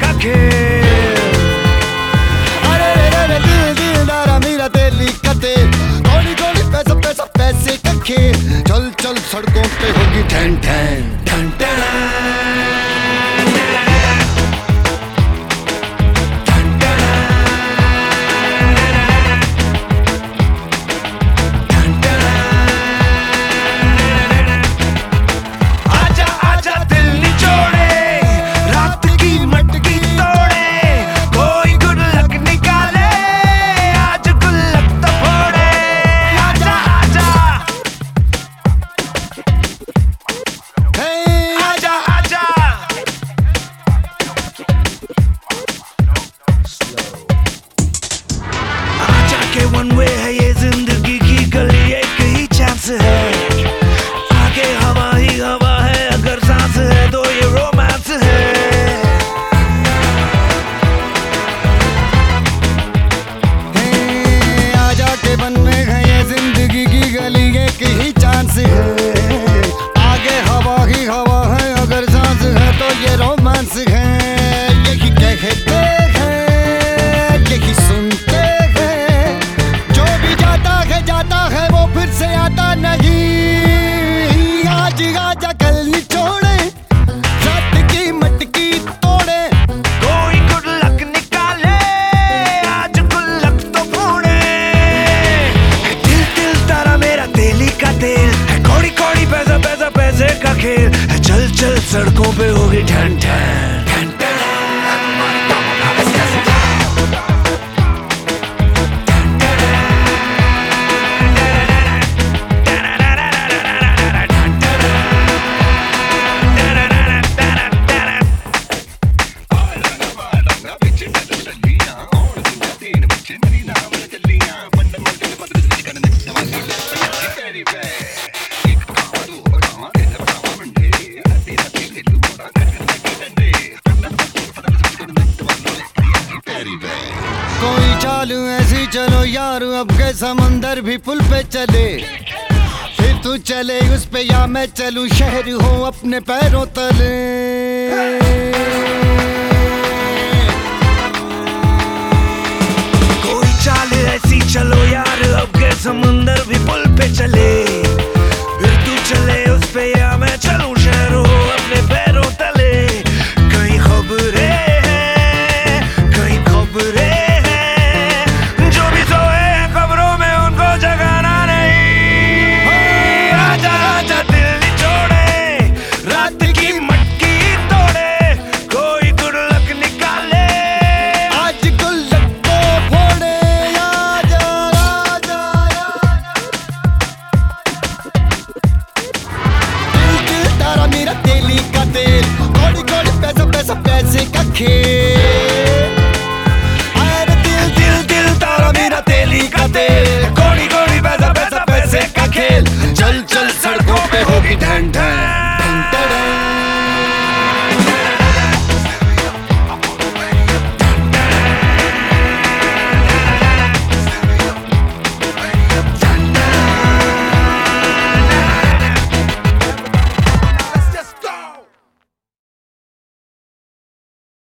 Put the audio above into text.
কাকে one way. सड़कों पे होगी ठंड ठंड चालू ऐसी चलो यार, अब के समंदर भी पुल पे चले। फिर तू चले उस पे या मैं चलू, शहर हो अपने पैरों तले। कोई चाल ऐसी け